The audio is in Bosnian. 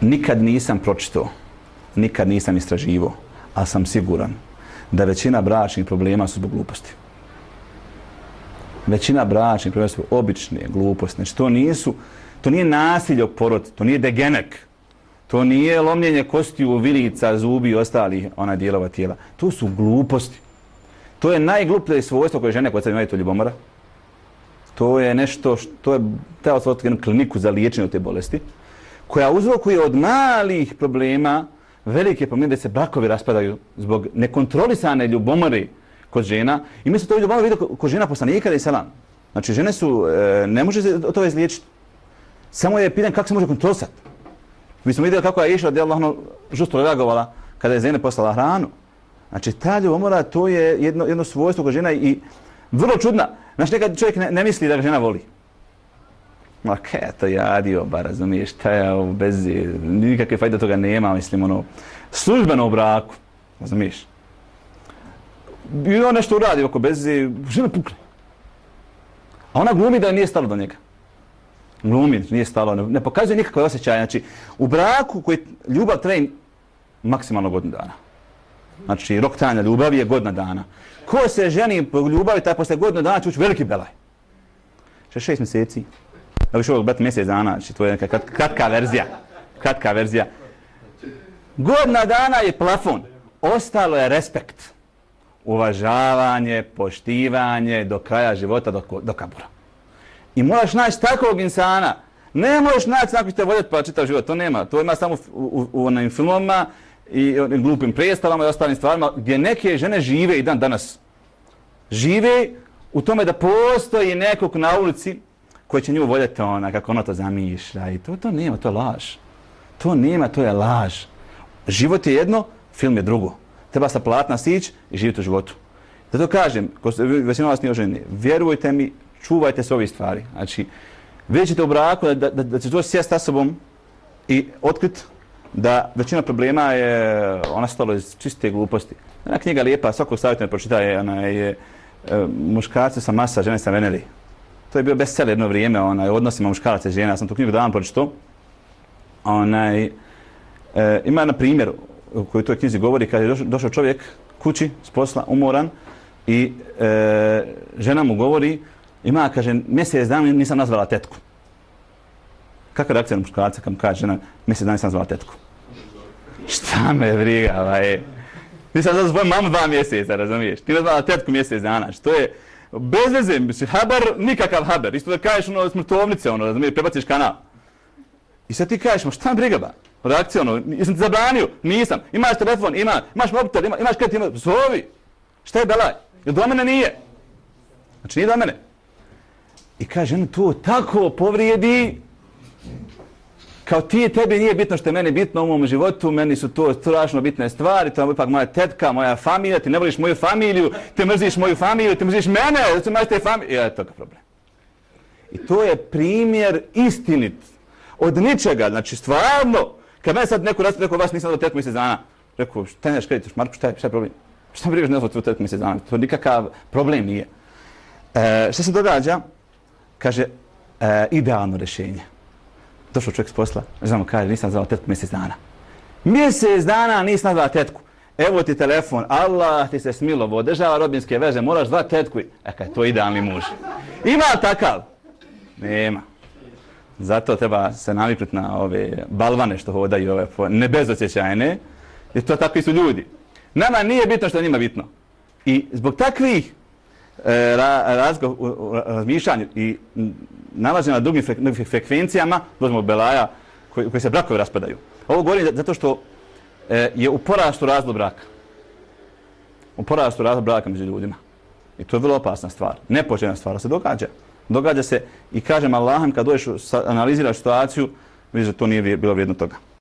nikad nisam pročitao, nikad nisam istraživo, a sam siguran da većina bračnih problema su zbog gluposti. Većina bračnih problema su obične gluposti. Znači, to nisu, to nije nasilje porod, to nije degenek, to nije lomljenje kostiju, vilica, zubi i ostalih ona dijelova tijela. To su gluposti. To je najgluplje svojstvo koje žene koje sad imaju to ljubomora. To je nešto, što je, treba se jednu kliniku za liječenje te bolesti, koja uzrokuje od malih problema velike probleme da se brakovi raspadaju zbog nekontrolisane ljubomore kod žena. I mi se to ljubomore vidio kod žena poslanika da je selam. Znači, žene su, e, ne može se to izliječiti. Samo je pitanje kako se može kontrolisati. Mi smo vidjeli kako je išla da je Allah žustro reagovala kada je žene poslala hranu. Znači, ta ljubomora, to je jedno, jedno svojstvo kod žena i vrlo čudna. Znači, nekad čovjek ne, ne misli da ga žena voli. Ma kaj to jadio, ba razumiješ, šta je ovo bez nikakve fajde toga nema, mislim, ono, službeno u braku, razumiješ. I on nešto uradi oko bez žena pukne. A ona glumi da nije stalo do njega. Glumi, nije stalo, ne, ne pokazuje nikakve osjećaje. Znači, u braku koji ljubav traje maksimalno godinu dana. Znači, rok trajanja ljubavi je godina dana. Ko se ženi po ljubavi, taj posle godinu dana će ući veliki belaj. Še šest mjeseci. Da više ovog brati mjesec dana, znači to je neka kratka verzija. Kratka verzija. Godna dana je plafon. Ostalo je respekt. Uvažavanje, poštivanje do kraja života, do, do kabura. I moraš naći takvog insana. Ne možeš naći nakon ćete voljeti pa čitav život. To nema. To ima samo u, u, u onim filmama i onim glupim predstavama i ostalim stvarima gdje neke žene žive i dan danas. Žive u tome da postoji nekog na ulici koji će nju voljeti ona, kako ona to zamišlja. I to, to nema, to je laž. To nema, to je laž. Život je jedno, film je drugo. Treba sa platna sić i živjeti u životu. Zato kažem, ko se većina vas nije oženi, vjerujte mi, čuvajte se ovih stvari. Znači, vidjet ćete u braku da, da, da, ćete će to sjest sa sobom i otkrit da većina problema je eh, ona stalo iz čiste gluposti. Ona knjiga lijepa, svakog savjeta ne pročita je, ona je, e, eh, eh, muškarci sa masa, žene sa veneri. To je bio bestseller jedno vrijeme, onaj, odnosima muškaraca i žena. Ja sam tu knjigu davan pročito. Onaj, e, ima na primjer u kojoj toj knjizi govori kad je došao, došao čovjek kući s posla, umoran i e, žena mu govori ima, kaže, mjesec dana nisam nazvala tetku. Kakva reakcija na muškarca kad mu kaže žena mjesec dana nisam nazvala tetku? Šta me briga, je. Nisam nazvala svoju mamu dva mjeseca, razumiješ? Ti nazvala tetku mjesec dana. Što je, bez veze, mislim, haber, nikakav haber. Isto da kažeš ono smrtovnice, ono, razumiješ, prebaciš kanal. I sad ti kažeš, ma šta briga ba? Reakcija, ono, jesam ti zabranio? Nisam. Imaš telefon? Ima. Imaš mobitel? Ima. Imaš kredit? Ima. Zovi. Šta je belaj? Jer do mene nije. Znači nije do mene. I kaže, ono, to tako povrijedi, kao ti, tebi nije bitno što je meni bitno u mom životu, meni su to strašno bitne stvari, to je ipak moja tetka, moja familija, ti ne voliš moju familiju, ti mrziš moju familiju, ti mrziš mene, da se te familiju. Ja, e, to je problem. I to je primjer istinit od ničega, znači stvarno, kad mene sad neko raspravlja, rekao, vas nisam do tetku mjesec dana, rekao, šta ne kreditiš, Marko, šta je, šta je problem? Šta mi brigaš ne znam tetku mjesec dana? To nikakav problem nije. E, šta se događa? Kaže, e, idealno rješenje došao čovjek s posla, znamo kaže, nisam zvao tetku mjesec dana. Mjesec dana nisam zvao tetku. Evo ti telefon, Allah ti se smilovo, održava robinske veze, moraš zvat tetku. E kaj, to idealni muž. Ima takav? Nema. Zato treba se naviknuti na ove balvane što hodaju, ove nebezosjećajne, jer to takvi su ljudi. Nama nije bitno što je njima bitno. I zbog takvih e, razgo, razmišljanju i nalaze na drugim frekvencijama, dozimo Belaja, koji, koji se brakovi raspadaju. Ovo govorim zato što e, je u porastu razlog braka. U porastu razlog braka među ljudima. I to je vrlo opasna stvar. Nepoželjna stvar se događa. Događa se i kažem Allahom kad dođeš analiziraš situaciju, vidiš da to nije bilo vrijedno toga.